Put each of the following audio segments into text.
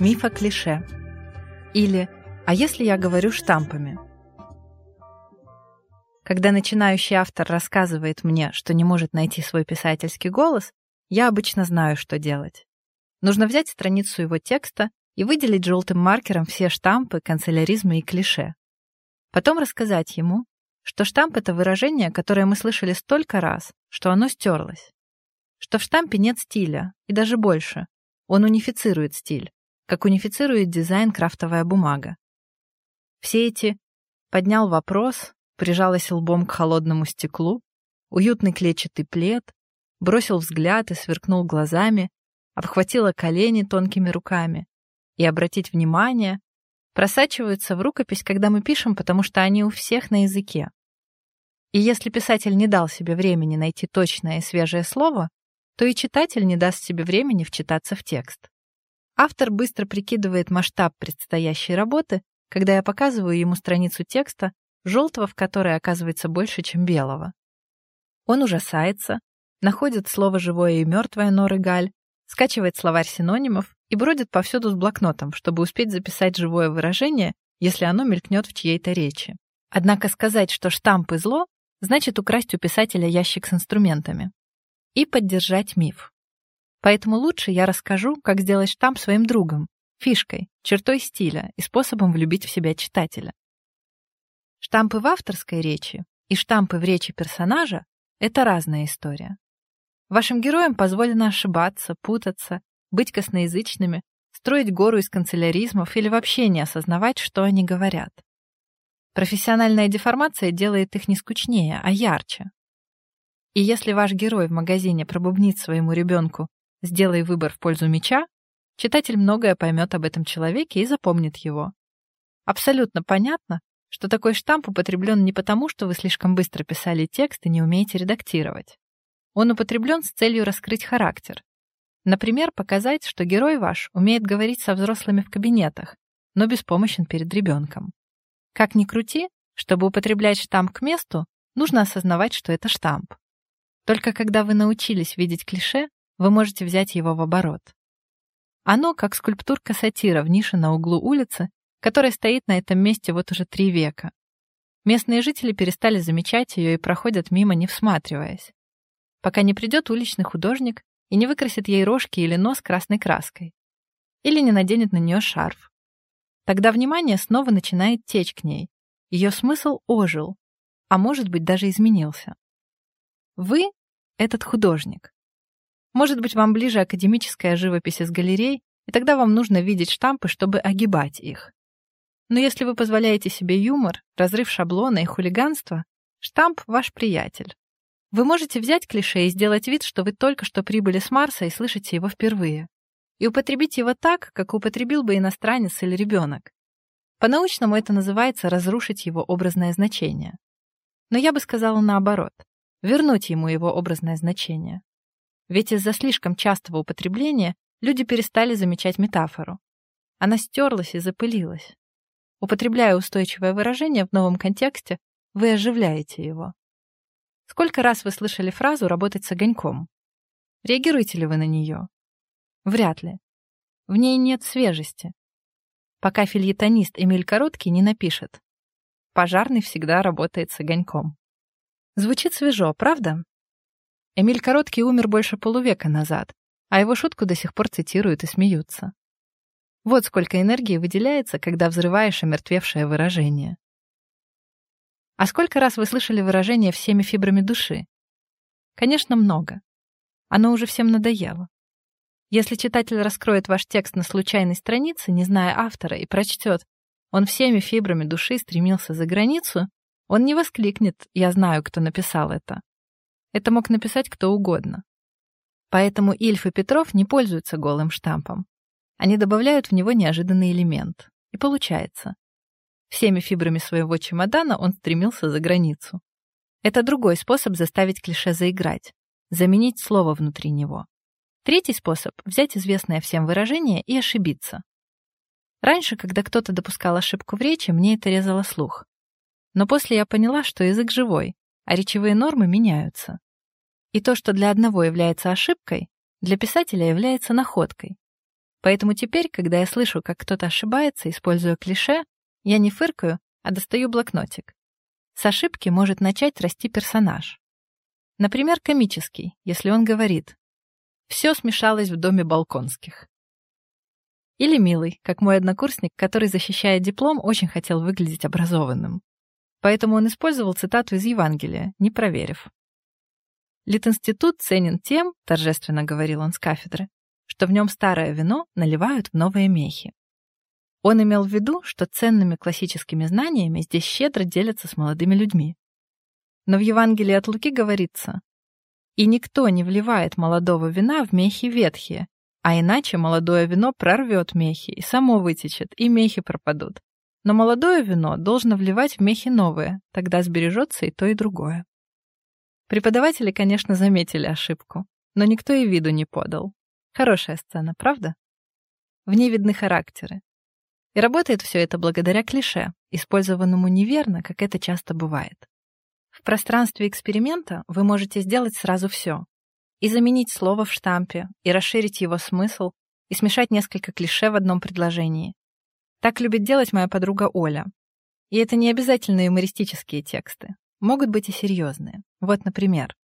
Мифа клише. Или «А если я говорю штампами?» Когда начинающий автор рассказывает мне, что не может найти свой писательский голос, я обычно знаю, что делать. Нужно взять страницу его текста и выделить желтым маркером все штампы, канцеляризмы и клише. Потом рассказать ему, что штамп — это выражение, которое мы слышали столько раз, что оно стерлось. Что в штампе нет стиля, и даже больше. Он унифицирует стиль как унифицирует дизайн крафтовая бумага. Все эти поднял вопрос, прижалась лбом к холодному стеклу, уютный клетчатый плед, бросил взгляд и сверкнул глазами, обхватила колени тонкими руками. И обратить внимание, просачиваются в рукопись, когда мы пишем, потому что они у всех на языке. И если писатель не дал себе времени найти точное и свежее слово, то и читатель не даст себе времени вчитаться в текст. Автор быстро прикидывает масштаб предстоящей работы, когда я показываю ему страницу текста, желтого в которой оказывается больше, чем белого. Он ужасается, находит слово «живое» и «мертвое» Норы Галь, скачивает словарь синонимов и бродит повсюду с блокнотом, чтобы успеть записать живое выражение, если оно мелькнет в чьей-то речи. Однако сказать, что штампы зло, значит украсть у писателя ящик с инструментами. И поддержать миф. Поэтому лучше я расскажу, как сделать штамп своим другом, фишкой, чертой стиля и способом влюбить в себя читателя. Штампы в авторской речи и штампы в речи персонажа — это разная история. Вашим героям позволено ошибаться, путаться, быть косноязычными, строить гору из канцеляризмов или вообще не осознавать, что они говорят. Профессиональная деформация делает их не скучнее, а ярче. И если ваш герой в магазине пробубнит своему ребенку Сделай выбор в пользу меча, читатель многое поймет об этом человеке и запомнит его. Абсолютно понятно, что такой штамп употреблен не потому, что вы слишком быстро писали текст и не умеете редактировать. Он употреблен с целью раскрыть характер. Например, показать, что герой ваш умеет говорить со взрослыми в кабинетах, но беспомощен перед ребенком. Как ни крути, чтобы употреблять штамп к месту, нужно осознавать, что это штамп. Только когда вы научились видеть клише, вы можете взять его в оборот. Оно как скульптурка сатира в нише на углу улицы, которая стоит на этом месте вот уже три века. Местные жители перестали замечать ее и проходят мимо, не всматриваясь. Пока не придет уличный художник и не выкрасит ей рожки или нос красной краской. Или не наденет на нее шарф. Тогда внимание снова начинает течь к ней. Ее смысл ожил, а может быть даже изменился. Вы — этот художник. Может быть, вам ближе академическая живопись из галерей, и тогда вам нужно видеть штампы, чтобы огибать их. Но если вы позволяете себе юмор, разрыв шаблона и хулиганство, штамп — ваш приятель. Вы можете взять клише и сделать вид, что вы только что прибыли с Марса и слышите его впервые. И употребить его так, как употребил бы иностранец или ребенок. По-научному это называется разрушить его образное значение. Но я бы сказала наоборот. Вернуть ему его образное значение. Ведь из-за слишком частого употребления люди перестали замечать метафору. Она стерлась и запылилась. Употребляя устойчивое выражение в новом контексте, вы оживляете его. Сколько раз вы слышали фразу «работать с огоньком»? Реагируете ли вы на нее? Вряд ли. В ней нет свежести. Пока фильетонист Эмиль Короткий не напишет «Пожарный всегда работает с огоньком». Звучит свежо, правда? Эмиль Короткий умер больше полувека назад, а его шутку до сих пор цитируют и смеются. Вот сколько энергии выделяется, когда взрываешь омертвевшее выражение. А сколько раз вы слышали выражение «всеми фибрами души»? Конечно, много. Оно уже всем надоело. Если читатель раскроет ваш текст на случайной странице, не зная автора, и прочтет «Он всеми фибрами души стремился за границу», он не воскликнет «Я знаю, кто написал это». Это мог написать кто угодно. Поэтому Ильф и Петров не пользуются голым штампом. Они добавляют в него неожиданный элемент. И получается. Всеми фибрами своего чемодана он стремился за границу. Это другой способ заставить клише заиграть, заменить слово внутри него. Третий способ — взять известное всем выражение и ошибиться. Раньше, когда кто-то допускал ошибку в речи, мне это резало слух. Но после я поняла, что язык живой, а речевые нормы меняются. И то, что для одного является ошибкой, для писателя является находкой. Поэтому теперь, когда я слышу, как кто-то ошибается, используя клише, я не фыркаю, а достаю блокнотик. С ошибки может начать расти персонаж. Например, комический, если он говорит «Все смешалось в доме Балконских». Или милый, как мой однокурсник, который, защищая диплом, очень хотел выглядеть образованным. Поэтому он использовал цитату из Евангелия, не проверив. Литинститут ценен тем, торжественно говорил он с кафедры, что в нем старое вино наливают в новые мехи. Он имел в виду, что ценными классическими знаниями здесь щедро делятся с молодыми людьми. Но в Евангелии от Луки говорится, «И никто не вливает молодого вина в мехи ветхие, а иначе молодое вино прорвет мехи и само вытечет, и мехи пропадут. Но молодое вино должно вливать в мехи новые, тогда сбережется и то, и другое». Преподаватели, конечно, заметили ошибку, но никто и виду не подал. Хорошая сцена, правда? В ней видны характеры. И работает все это благодаря клише, использованному неверно, как это часто бывает. В пространстве эксперимента вы можете сделать сразу все. И заменить слово в штампе, и расширить его смысл, и смешать несколько клише в одном предложении. Так любит делать моя подруга Оля. И это не обязательно юмористические тексты. Могут быть и серьезные. Вот, например,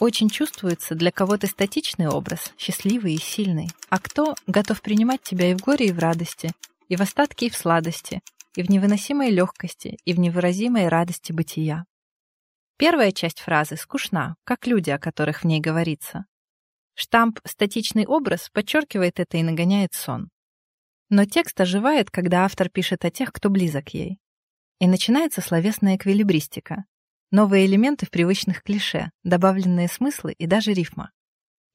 очень чувствуется для кого-то статичный образ, счастливый и сильный, а кто готов принимать тебя и в горе, и в радости, и в остатке, и в сладости, и в невыносимой легкости, и в невыразимой радости бытия. Первая часть фразы скучна, как люди, о которых в ней говорится. Штамп «статичный образ» подчеркивает это и нагоняет сон. Но текст оживает, когда автор пишет о тех, кто близок ей. И начинается словесная эквилибристика. Новые элементы в привычных клише, добавленные смыслы и даже рифма.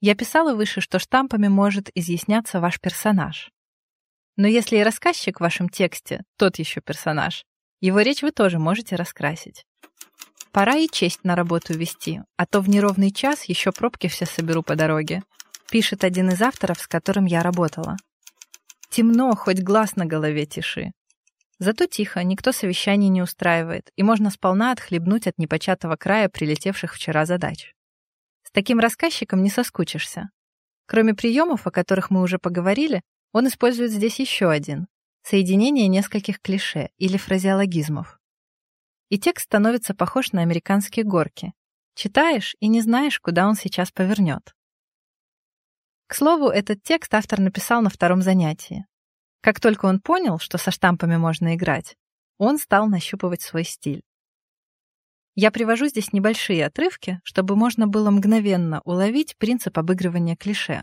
Я писала выше, что штампами может изъясняться ваш персонаж. Но если и рассказчик в вашем тексте тот еще персонаж, его речь вы тоже можете раскрасить. Пора и честь на работу вести, а то в неровный час еще пробки все соберу по дороге, пишет один из авторов, с которым я работала. Темно, хоть глаз на голове тиши. Зато тихо, никто совещаний не устраивает, и можно сполна отхлебнуть от непочатого края прилетевших вчера задач. С таким рассказчиком не соскучишься. Кроме приемов, о которых мы уже поговорили, он использует здесь еще один — соединение нескольких клише или фразеологизмов. И текст становится похож на американские горки. Читаешь и не знаешь, куда он сейчас повернет. К слову, этот текст автор написал на втором занятии. Как только он понял, что со штампами можно играть, он стал нащупывать свой стиль. Я привожу здесь небольшие отрывки, чтобы можно было мгновенно уловить принцип обыгрывания клише.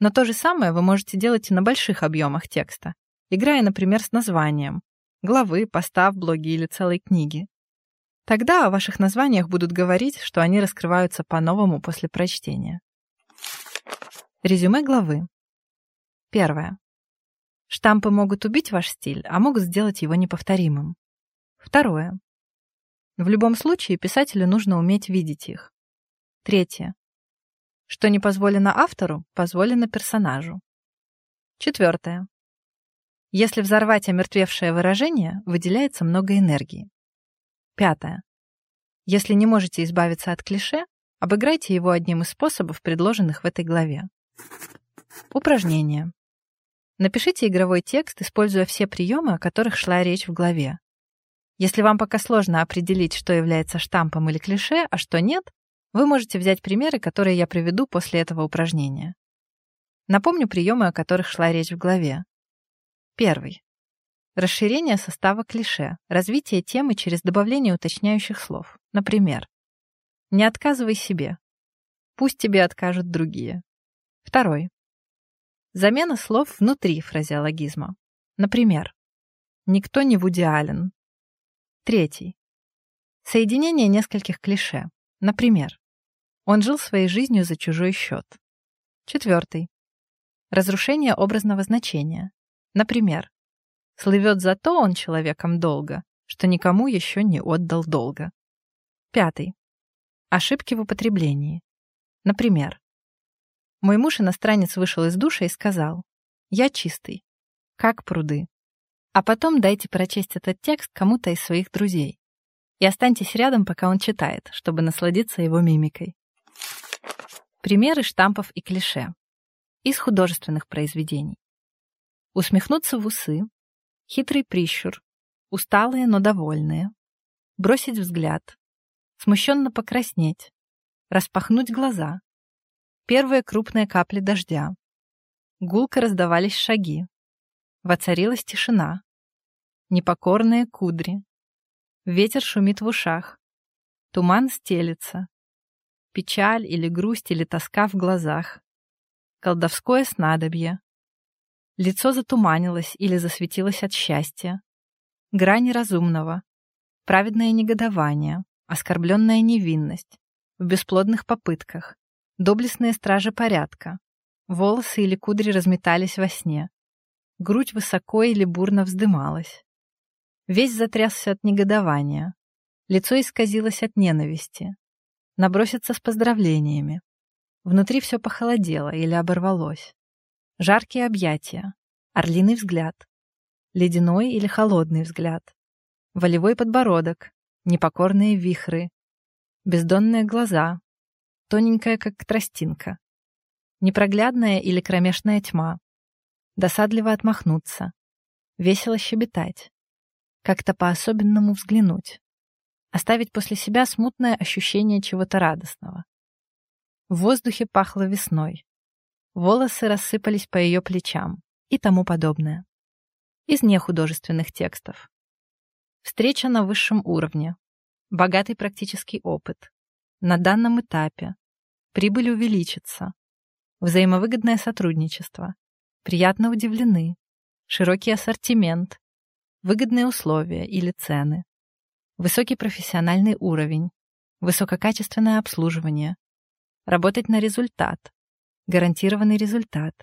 Но то же самое вы можете делать и на больших объемах текста, играя, например, с названием главы, поста в блоге или целой книги. Тогда о ваших названиях будут говорить, что они раскрываются по-новому после прочтения. Резюме главы. Первое. Штампы могут убить ваш стиль, а могут сделать его неповторимым. Второе. В любом случае писателю нужно уметь видеть их. Третье. Что не позволено автору, позволено персонажу. Четвертое. Если взорвать омертвевшее выражение, выделяется много энергии. Пятое. Если не можете избавиться от клише, обыграйте его одним из способов, предложенных в этой главе. Упражнение. Напишите игровой текст, используя все приемы, о которых шла речь в главе. Если вам пока сложно определить, что является штампом или клише, а что нет, вы можете взять примеры, которые я приведу после этого упражнения. Напомню приемы, о которых шла речь в главе. Первый. Расширение состава клише, развитие темы через добавление уточняющих слов. Например, «Не отказывай себе. Пусть тебе откажут другие». Второй. Замена слов внутри фразеологизма. Например, «Никто не Вуди Аллен». Третий. Соединение нескольких клише. Например, «Он жил своей жизнью за чужой счет». Четвертый. Разрушение образного значения. Например, «Слывет зато он человеком долго, что никому еще не отдал долга». Пятый. Ошибки в употреблении. Например, мой муж иностранец вышел из душа и сказал, «Я чистый, как пруды». А потом дайте прочесть этот текст кому-то из своих друзей. И останьтесь рядом, пока он читает, чтобы насладиться его мимикой. Примеры штампов и клише. Из художественных произведений. Усмехнуться в усы. Хитрый прищур. Усталые, но довольные. Бросить взгляд. Смущенно покраснеть. Распахнуть глаза. Первые крупные капли дождя. Гулко раздавались шаги. Воцарилась тишина. Непокорные кудри. Ветер шумит в ушах. Туман стелется. Печаль или грусть или тоска в глазах. Колдовское снадобье. Лицо затуманилось или засветилось от счастья. Грани разумного. Праведное негодование. Оскорбленная невинность. В бесплодных попытках. Доблестные стражи порядка. Волосы или кудри разметались во сне. Грудь высоко или бурно вздымалась. Весь затрясся от негодования. Лицо исказилось от ненависти. Наброситься с поздравлениями. Внутри все похолодело или оборвалось. Жаркие объятия, орлиный взгляд, ледяной или холодный взгляд, волевой подбородок, непокорные вихры, бездонные глаза, тоненькая, как тростинка, непроглядная или кромешная тьма, досадливо отмахнуться, весело щебетать, как-то по-особенному взглянуть, оставить после себя смутное ощущение чего-то радостного. В воздухе пахло весной волосы рассыпались по ее плечам и тому подобное. Из нехудожественных текстов. Встреча на высшем уровне. Богатый практический опыт. На данном этапе. Прибыль увеличится. Взаимовыгодное сотрудничество. Приятно удивлены. Широкий ассортимент. Выгодные условия или цены. Высокий профессиональный уровень. Высококачественное обслуживание. Работать на результат гарантированный результат,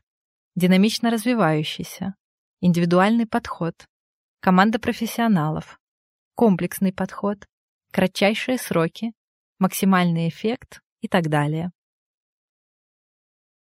динамично развивающийся, индивидуальный подход, команда профессионалов, комплексный подход, кратчайшие сроки, максимальный эффект и так далее.